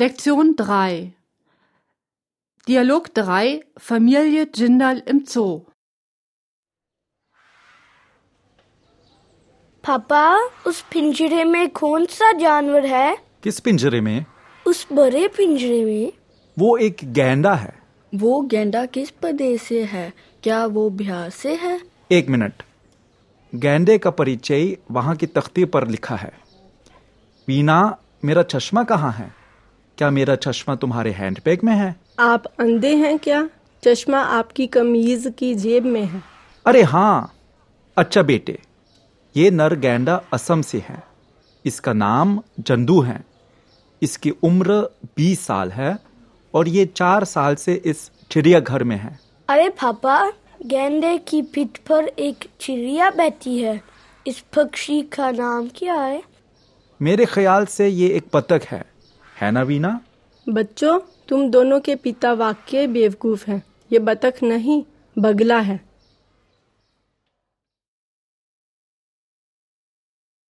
Lektion 3 Dialog 3 Familie Jindal im Zoo. पापा उस पिंजरे में कौन सा जानवर है किस पिंजरे में? उस बड़े पिंजरे में। वो एक गैंडा है। वो गेंडा किस प्रदेश से है? क्या वो बिहार से है? एक मिनट। गैंडे का परिचय वहाँ की तख्ती पर लिखा है। वीना मेरा चश्मा कहाँ है? क्या मेरा चश्मा तुम्हारे हैंडबैग में है? आप अंधे हैं क्या? चश्मा आपकी कमीज की जेब में है। अरे हाँ। अच्छा बेटे ये नर गैंडा असम से है। इसका नाम जंदू है। इसकी उम्र 20 साल है और ये चार साल से इस चिड़ियाघर में है। अरे पापा गेंडे की पीठ पर एक चिड़िया बैठी है। इस पक्षी का नाम क्या है? मेरे ख्याल से ये एक बतख है। है ना वीना? बच्चों, तुम दोनों के पिता वाक्य बेवकूफ़ हैं। ये बतख नहीं, बगला है।